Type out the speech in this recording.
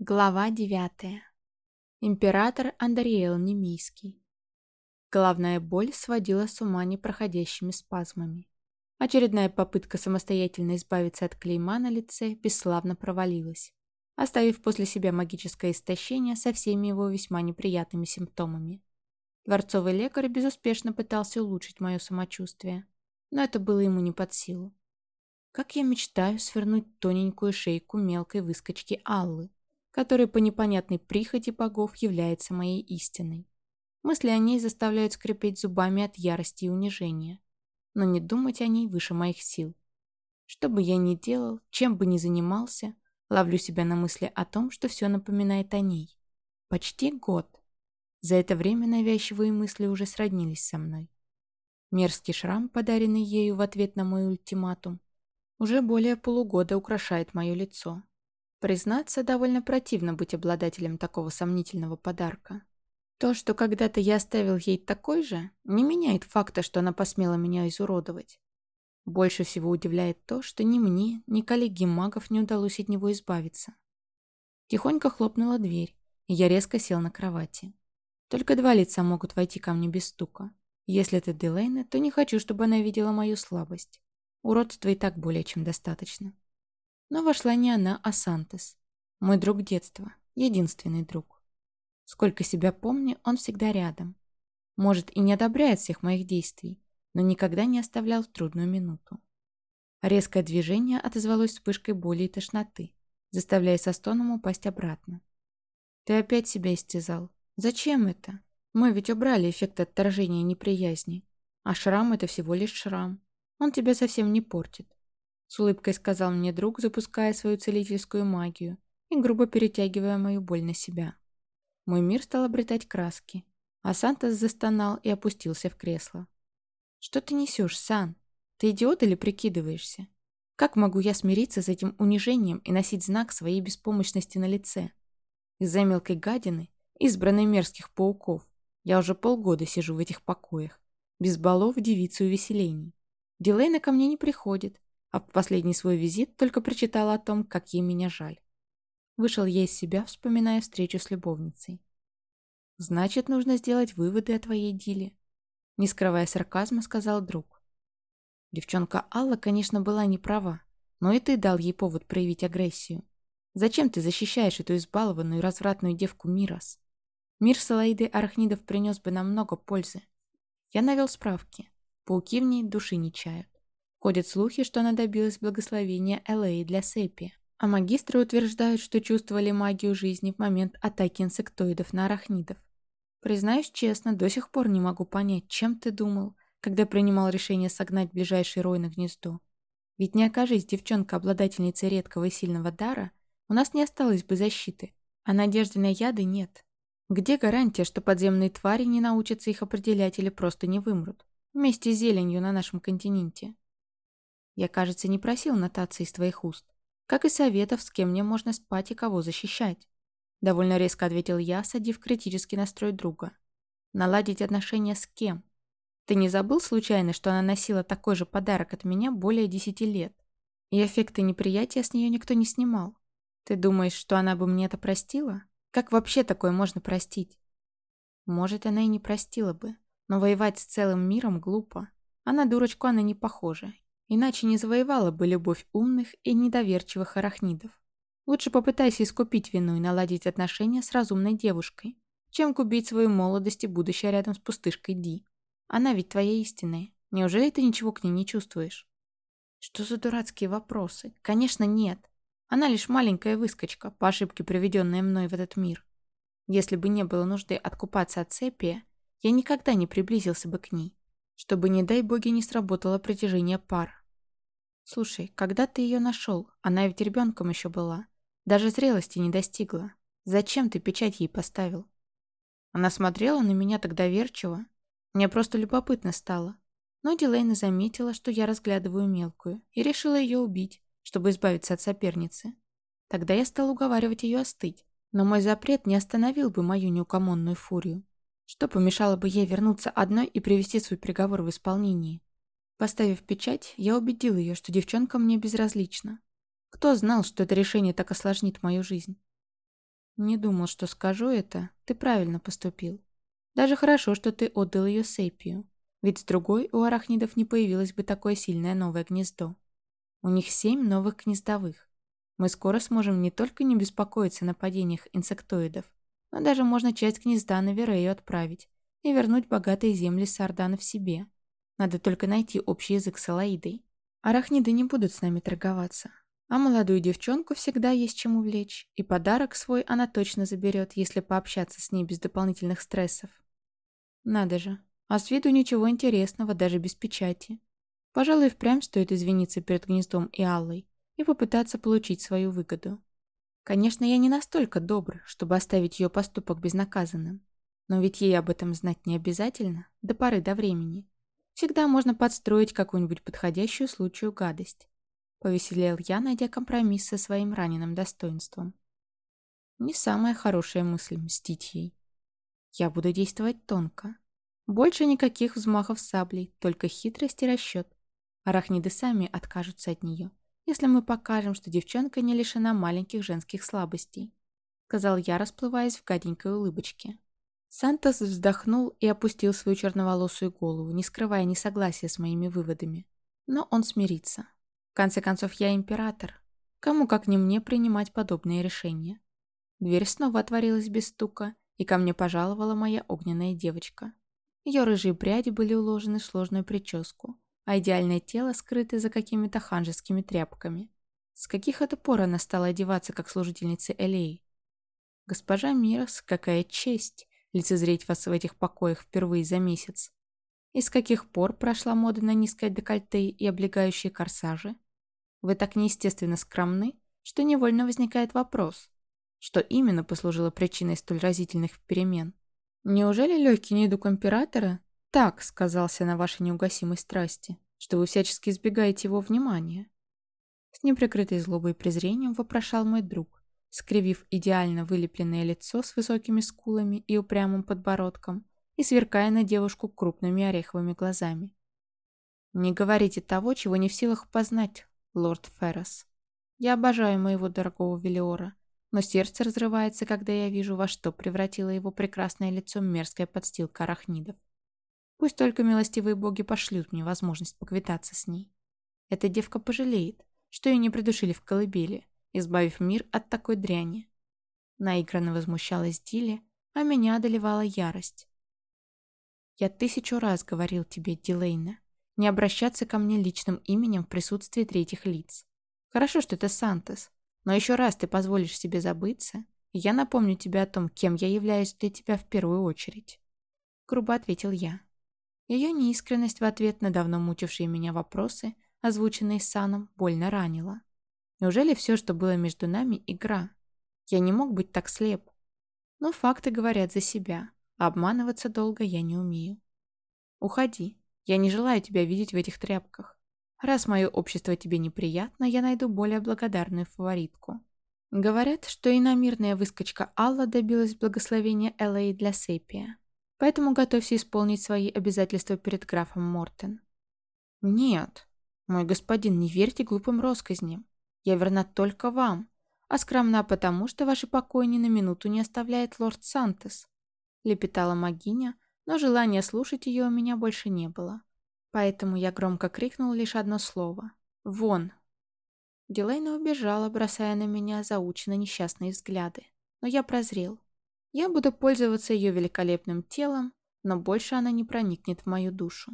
Глава девятая. Император Андриэл Немийский. Головная боль сводила с ума непроходящими спазмами. Очередная попытка самостоятельно избавиться от клейма на лице бесславно провалилась, оставив после себя магическое истощение со всеми его весьма неприятными симптомами. Дворцовый лекарь безуспешно пытался улучшить мое самочувствие, но это было ему не под силу. Как я мечтаю свернуть тоненькую шейку мелкой выскочки Аллы, который по непонятной прихоти богов является моей истиной. Мысли о ней заставляют скрипеть зубами от ярости и унижения. Но не думать о ней выше моих сил. Что бы я ни делал, чем бы ни занимался, ловлю себя на мысли о том, что все напоминает о ней. Почти год. За это время навязчивые мысли уже сроднились со мной. Мерзкий шрам, подаренный ею в ответ на мой ультиматум, уже более полугода украшает мое лицо, Признаться, довольно противно быть обладателем такого сомнительного подарка. То, что когда-то я оставил ей такой же, не меняет факта, что она посмела меня изуродовать. Больше всего удивляет то, что ни мне, ни коллеге магов не удалось от него избавиться. Тихонько хлопнула дверь, и я резко сел на кровати. Только два лица могут войти ко мне без стука. Если это Делейна, то не хочу, чтобы она видела мою слабость. Уродства и так более чем достаточно. Но вошла не она, а Сантос. Мой друг детства, единственный друг. Сколько себя помню, он всегда рядом. Может, и не одобряет всех моих действий, но никогда не оставлял в трудную минуту. Резкое движение отозвалось вспышкой боли и тошноты, заставляя со стоном упасть обратно. «Ты опять себя истязал. Зачем это? Мы ведь убрали эффект отторжения неприязни. А шрам — это всего лишь шрам. Он тебя совсем не портит. С улыбкой сказал мне друг, запуская свою целительскую магию и грубо перетягивая мою боль на себя. Мой мир стал обретать краски, а Сантос застонал и опустился в кресло. «Что ты несешь, Сан? Ты идиот или прикидываешься? Как могу я смириться с этим унижением и носить знак своей беспомощности на лице? Из-за мелкой гадины, избранной мерзких пауков, я уже полгода сижу в этих покоях, без балов, девиц и увеселений. Дилейна ко мне не приходит, а в последний свой визит только прочитала о том, как ей меня жаль. Вышел я из себя, вспоминая встречу с любовницей. «Значит, нужно сделать выводы о твоей Диле», — не скрывая сарказма, сказал друг. Девчонка Алла, конечно, была не права, но и ты дал ей повод проявить агрессию. Зачем ты защищаешь эту избалованную развратную девку Мирос? Мир Салаиды Арахнидов принес бы нам много пользы. Я навел справки. Пауки в ней души не чают. Ходят слухи, что она добилась благословения Элэй для Сепи, а магистры утверждают, что чувствовали магию жизни в момент атаки инсектоидов на арахнидов. Признаюсь честно, до сих пор не могу понять, чем ты думал, когда принимал решение согнать ближайший рой на гнездо. Ведь не окажись девчонка обладательницей редкого и сильного дара, у нас не осталось бы защиты, а надежды на яды нет. Где гарантия, что подземные твари не научатся их определять или просто не вымрут, вместе с зеленью на нашем континенте? Я, кажется, не просил нотации из твоих уст. Как и советов, с кем мне можно спать и кого защищать. Довольно резко ответил я, садив критический настрой друга. Наладить отношения с кем? Ты не забыл случайно, что она носила такой же подарок от меня более десяти лет? И эффекты неприятия с нее никто не снимал. Ты думаешь, что она бы мне это простила? Как вообще такое можно простить? Может, она и не простила бы, но воевать с целым миром глупо. А на дурочку она не похожа, Иначе не завоевала бы любовь умных и недоверчивых арахнидов. Лучше попытайся искупить вину и наладить отношения с разумной девушкой, чем губить свою молодость и будущее рядом с пустышкой Ди. Она ведь твоя истинная. Неужели ты ничего к ней не чувствуешь? Что за дурацкие вопросы? Конечно, нет. Она лишь маленькая выскочка, по ошибке приведенная мной в этот мир. Если бы не было нужды откупаться от Сепия, я никогда не приблизился бы к ней, чтобы, не дай боги, не сработало притяжение пар. «Слушай, когда ты ее нашел? Она ведь ребенком еще была. Даже зрелости не достигла. Зачем ты печать ей поставил?» Она смотрела на меня так доверчиво. Мне просто любопытно стало. Но Дилейна заметила, что я разглядываю мелкую, и решила ее убить, чтобы избавиться от соперницы. Тогда я стал уговаривать ее остыть, но мой запрет не остановил бы мою неукомонную фурию. Что помешало бы ей вернуться одной и привести свой приговор в исполнение? Поставив печать, я убедил ее, что девчонка мне безразлична. Кто знал, что это решение так осложнит мою жизнь? Не думал, что скажу это. Ты правильно поступил. Даже хорошо, что ты отдал ее Сепию. Ведь с другой у арахнидов не появилось бы такое сильное новое гнездо. У них семь новых гнездовых. Мы скоро сможем не только не беспокоиться о нападениях инсектоидов, но даже можно часть гнезда на Верею отправить и вернуть богатые земли Сардана в себе. Надо только найти общий язык с Алаидой. Арахниды не будут с нами торговаться. А молодую девчонку всегда есть чем увлечь, и подарок свой она точно заберет, если пообщаться с ней без дополнительных стрессов. Надо же, а с виду ничего интересного, даже без печати. Пожалуй, впрямь стоит извиниться перед гнездом и Аллой и попытаться получить свою выгоду. Конечно, я не настолько добр, чтобы оставить ее поступок безнаказанным. Но ведь ей об этом знать не обязательно, до поры до времени. Всегда можно подстроить какую-нибудь подходящую случаю гадость. Повеселел я, найдя компромисс со своим раненым достоинством. Не самая хорошая мысль мстить ей. Я буду действовать тонко. Больше никаких взмахов саблей, только хитрость и расчет. Арахниды сами откажутся от нее если мы покажем, что девчонка не лишена маленьких женских слабостей», сказал я, расплываясь в гаденькой улыбочке. Сантос вздохнул и опустил свою черноволосую голову, не скрывая несогласия с моими выводами. Но он смирится. В конце концов, я император. Кому, как не мне, принимать подобные решения? Дверь снова отворилась без стука, и ко мне пожаловала моя огненная девочка. Ее рыжие пряди были уложены в сложную прическу, а идеальное тело скрыто за какими-то ханжескими тряпками. С каких это пор она стала одеваться, как служительница Элей? Госпожа Мирос, какая честь лицезреть вас в этих покоях впервые за месяц. И с каких пор прошла мода на низкое декольте и облегающие корсажи? Вы так неестественно скромны, что невольно возникает вопрос, что именно послужило причиной столь разительных перемен? Неужели легкий недуг императора так сказался на вашей неугасимой страсти, что вы всячески избегаете его внимания. С неприкрытой злобой и презрением вопрошал мой друг, скривив идеально вылепленное лицо с высокими скулами и упрямым подбородком и сверкая на девушку крупными ореховыми глазами. «Не говорите того, чего не в силах познать, лорд Феррес. Я обожаю моего дорогого Велиора, но сердце разрывается, когда я вижу, во что превратило его прекрасное лицо мерзкая подстилка арахнидов. Пусть только милостивые боги пошлют мне возможность поквитаться с ней. Эта девка пожалеет, что ее не придушили в колыбели, избавив мир от такой дряни. Наигранно возмущалась Дилли, а меня одолевала ярость. «Я тысячу раз говорил тебе, Дилейна, не обращаться ко мне личным именем в присутствии третьих лиц. Хорошо, что это Сантос, но еще раз ты позволишь себе забыться, и я напомню тебе о том, кем я являюсь для тебя в первую очередь». Грубо ответил я. Ее неискренность в ответ на давно мучившие меня вопросы, озвученные Саном, больно ранила. Неужели все, что было между нами, игра? Я не мог быть так слеп. Но факты говорят за себя, а обманываться долго я не умею. Уходи. Я не желаю тебя видеть в этих тряпках. Раз мое общество тебе неприятно, я найду более благодарную фаворитку. Говорят, что иномирная выскочка Алла добилась благословения Элэй для Сепия. Поэтому готовься исполнить свои обязательства перед графом Мортен. Нет, мой господин, не верьте глупым россказням. Я верна только вам, а скромна потому, что ваши покои ни на минуту не оставляет лорд Сантос. Лепетала магиня, но желания слушать ее у меня больше не было. Поэтому я громко крикнул лишь одно слово. «Вон!» Дилейна убежала, бросая на меня заученно несчастные взгляды. Но я прозрел. Я буду пользоваться ее великолепным телом, но больше она не проникнет в мою душу.